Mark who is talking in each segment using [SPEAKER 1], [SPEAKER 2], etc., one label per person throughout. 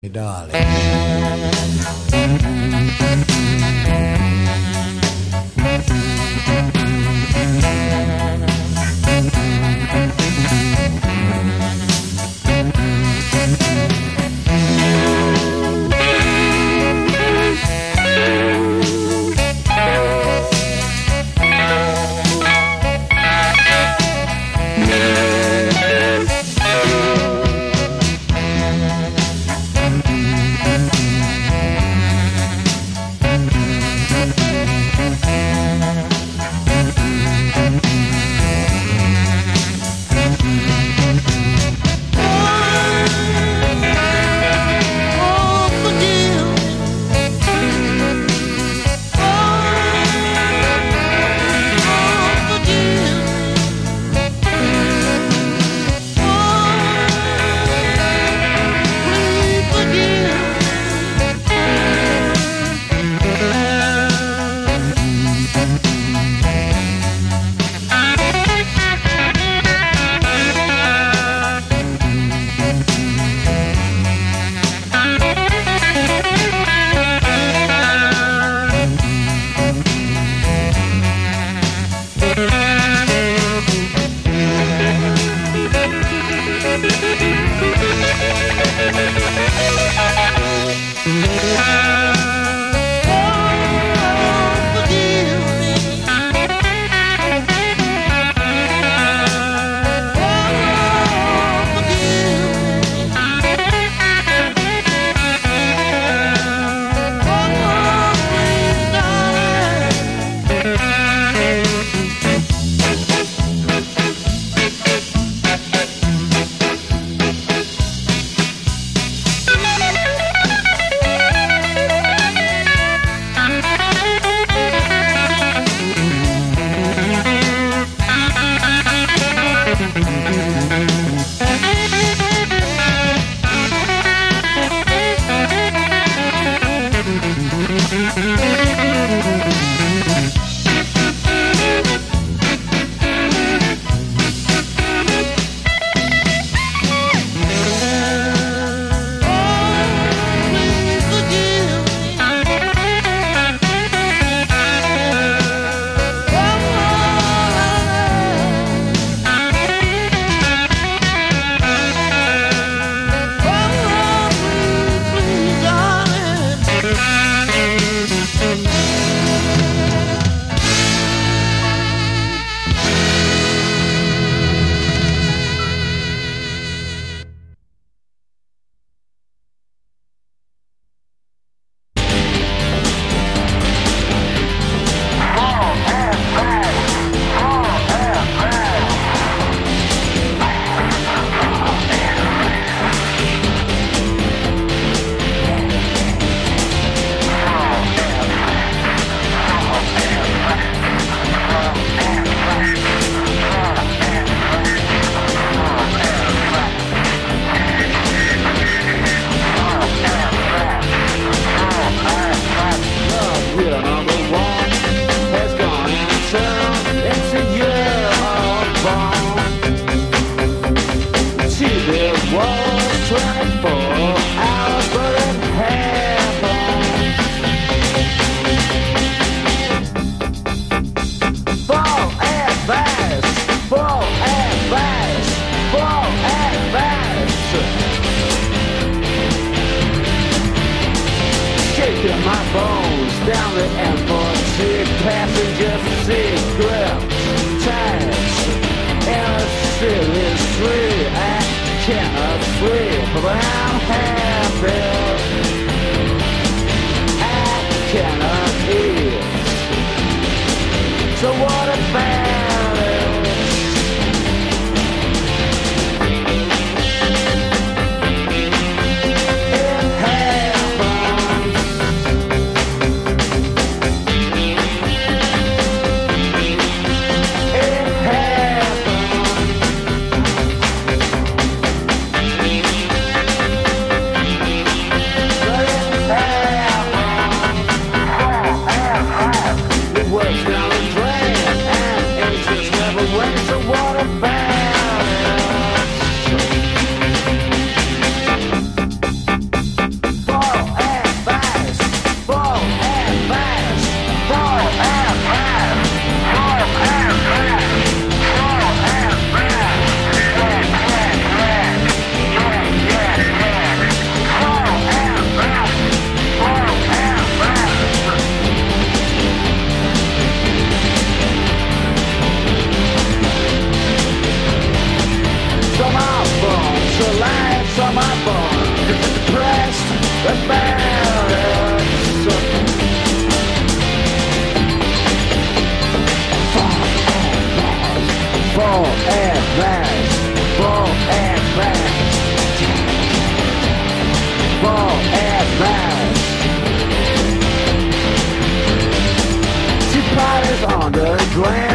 [SPEAKER 1] Hey, darling.
[SPEAKER 2] On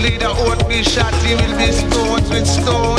[SPEAKER 3] leader won't be shot, he
[SPEAKER 4] will be stoned with stones.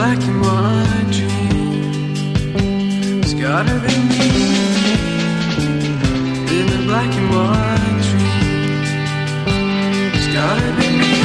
[SPEAKER 3] black and white dream. It's gotta be me in the black and white dream. It's gotta be me.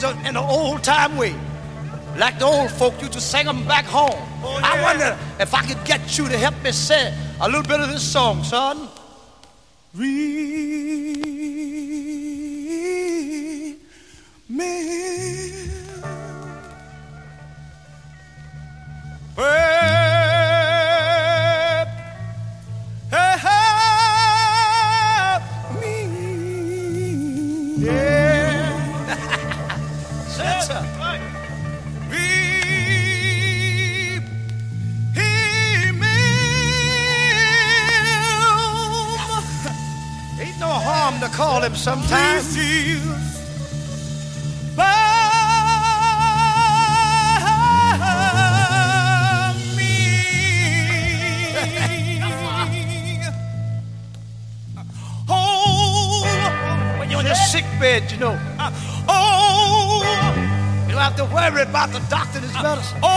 [SPEAKER 5] songs in the old time way, like the old folk used to sing them back home. Oh, yeah. I wonder if I could get you to help me sing a little bit of this song, son. Read sometime. sick you know.
[SPEAKER 6] oh,
[SPEAKER 5] you don't have to worry about the doctor and his medicine.
[SPEAKER 6] Oh.